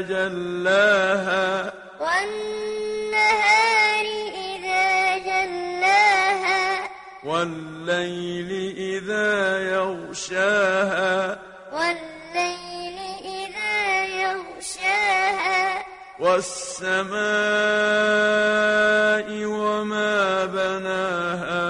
جلاها. والنهار إذا جلاها. والليل إذا يغشاها. والليل إذا يغشاها. والسماء وما بناها.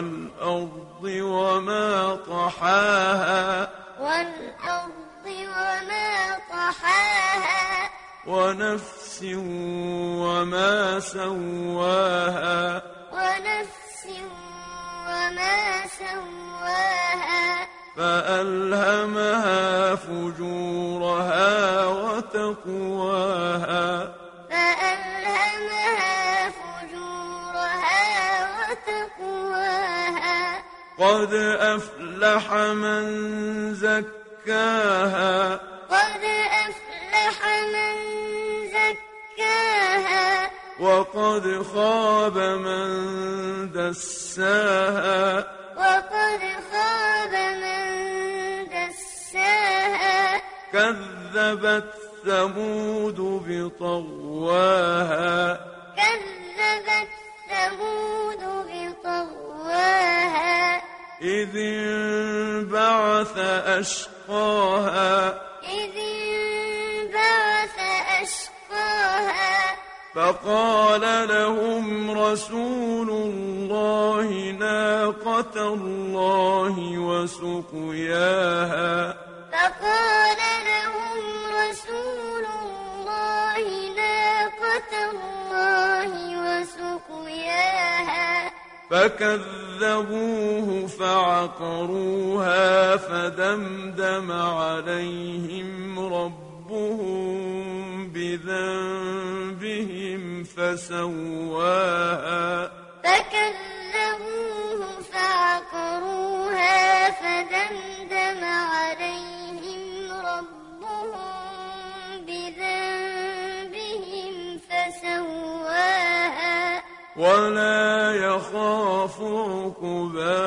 والأرض وما طحاها. والأرض وما طحاها. ونفس وما سواها. ونفس وما سواها. فألهمها فجورها وتقواها. فألهمها فجورها وتقواها. قد أفلح من زكاها. قد أفلح من زكاها. وقد خاب من دساها. وقد خاب من دساها. كذبت ثمود بطغواها. كذبت ثمود إذ انبعث أشقاها. إذ انبعث أشقاها. فقال لهم رسول الله ناقة الله وسقياها. فقال لهم فكذبوه فعقروها فدمدم عليهم ربهم بذنبهم فسواها. فكذبوه فعقروها فدمدم عليهم ربهم بذنبهم فسواها. ولا الرفوق باب